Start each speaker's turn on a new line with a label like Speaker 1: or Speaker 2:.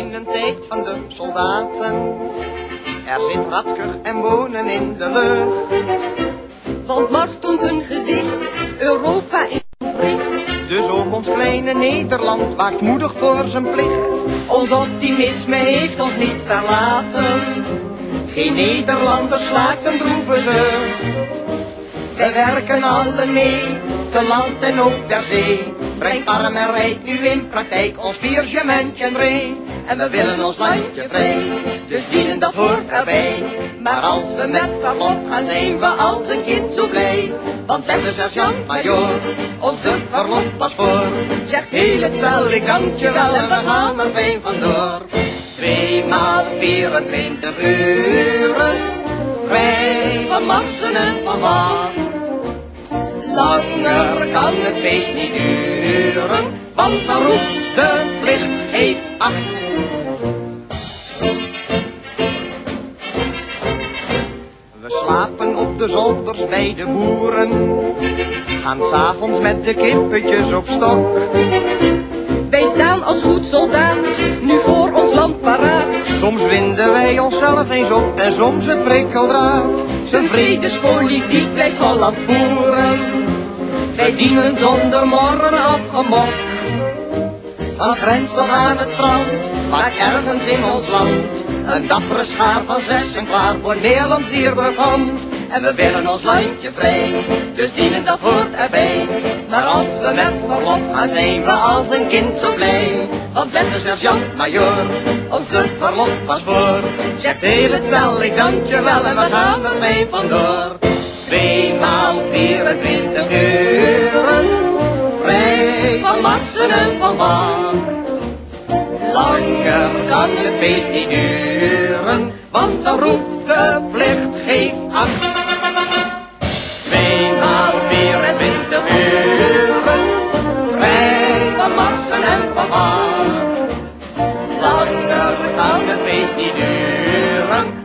Speaker 1: in een tijd van de soldaten. Er zit ratkuch en wonen in de lucht.
Speaker 2: Want Mars stond zijn gezicht, Europa is ontwricht.
Speaker 1: Dus ook ons kleine Nederland waakt moedig voor zijn plicht.
Speaker 2: Ons optimisme heeft ons niet verlaten.
Speaker 1: Geen Nederlander slaakt een droeve zucht. Wij werken allen mee, te land en ook ter zee. Brengt arm en rijk nu in praktijk ons viergementje en ree. En we willen ons landje vrij, dus dienen dat hoort erbij. Maar als we met verlof gaan zijn we als een kind zo blij. Want legt de sergeant-majoor ons de verlof pas voor. Zegt heel het stel ik dank je wel en we gaan er fijn vandoor. Tweemaal 24 uren, vrij van marsen en van wacht. Langer kan het feest niet duren, want dan roept de plicht heeft acht. Slapen op de zolders bij de boeren, gaan s'avonds met de kippetjes op stok.
Speaker 2: Wij staan als goed soldaat, nu voor ons land paraat.
Speaker 1: Soms winden wij onszelf eens op en soms een prikkeldraad.
Speaker 2: Zijn vredespolitiek blijft Holland voeren.
Speaker 1: Wij dienen zonder morren afgemok. Van grens tot aan het strand, maar ergens in ons land. Een dappere schaar van zessen klaar voor Nederlands dierbaar komt. En we willen ons landje vrij, dus dienen dat hoort erbij. Maar als we met verlof gaan zijn we als een kind zo blij. Want let de sergeant-majoor ons de verlof pas voor. Zegt heel het snel, ik dank je wel en we gaan er mee vandoor. Tweemaal 24 uren, vrij van marsen en van wacht. Langer kan het feest niet duren, want dan roept de plicht geef acht. Tweemaal 24 uren, vrij van marsen en van wacht. Langer kan het feest niet duren.